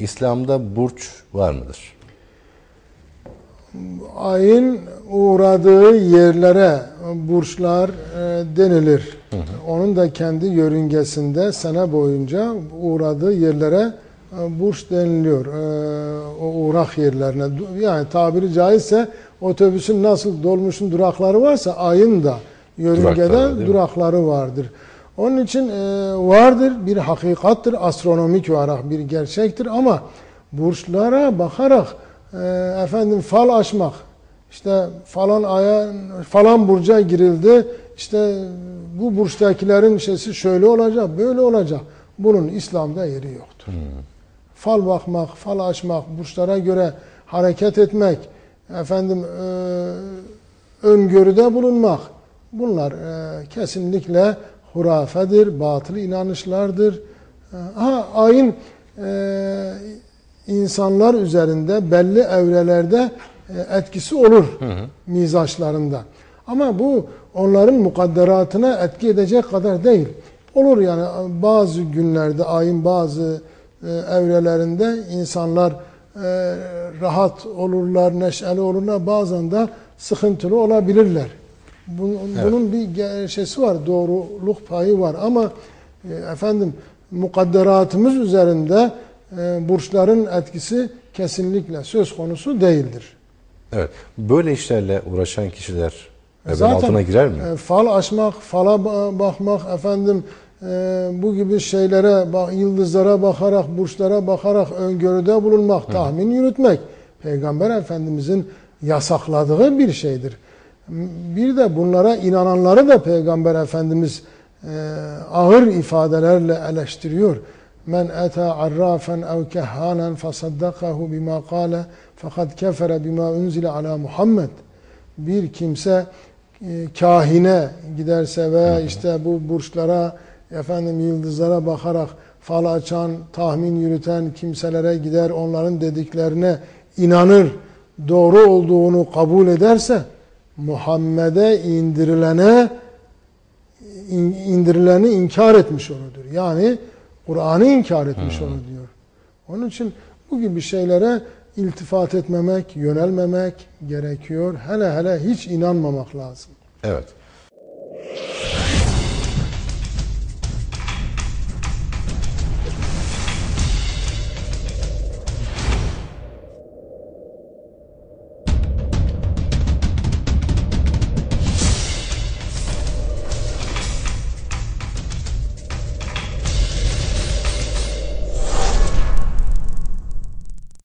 İslam'da burç var mıdır? Ayın uğradığı yerlere burçlar e, denilir. Onun da kendi yörüngesinde sene boyunca uğradığı yerlere e, burç deniliyor. E, o uğrak yerlerine. Yani tabiri caizse otobüsün nasıl dolmuşun durakları varsa ayın da yörüngede Durakları durakları vardır. Onun için e, vardır bir hakikattır, astronomik olarak bir gerçektir ama burçlara bakarak e, efendim fal açmak, işte falan aya falan burca girildi, işte bu burçtakilerin şeysi şöyle olacak, böyle olacak. Bunun İslam'da yeri yoktur. Fal bakmak, fal açmak, burçlara göre hareket etmek, efendim e, öngörüde bulunmak bunlar e, kesinlikle hurafedir, batıl inanışlardır. E, ha, ayın e, insanlar üzerinde belli evrelerde e, etkisi olur mizaçlarında. Ama bu onların mukadderatına etki edecek kadar değil. Olur yani bazı günlerde ayın bazı e, evrelerinde insanlar e, rahat olurlar, neşeli olurlar. Bazen de sıkıntılı olabilirler. Bunun, bunun bir gerçesi var, doğruluk payı var ama e, efendim mukadderatımız üzerinde e, burçların etkisi kesinlikle söz konusu değildir. Evet. Böyle işlerle uğraşan kişiler Zaten, altına girer mi? e, fal açmak, fala ba- bakmak, efendim bu gibi şeylere, yıldızlara bakarak, burçlara bakarak öngörüde bulunmak, tahmin yürütmek, Peygamber Efendimizin yasakladığı bir şeydir. Bir de bunlara inananları da Peygamber Efendimiz e, ağır ifadelerle eleştiriyor. Men ata arrafen ev kehhanen fasaddakahu bima kâle fakat kefere bima unzile ala Muhammed. Bir kimse e, kahine giderse ve işte bu burçlara efendim yıldızlara bakarak fal açan, tahmin yürüten kimselere gider onların dediklerine inanır, doğru olduğunu kabul ederse Muhammed'e indirilene in- indirileni inkar etmiş oludur. Yani Kur'an'ı inkar etmiş olur diyor. Onun için bu gibi şeylere iltifat etmemek, yönelmemek gerekiyor. Hele hele hiç inanmamak lazım. Evet.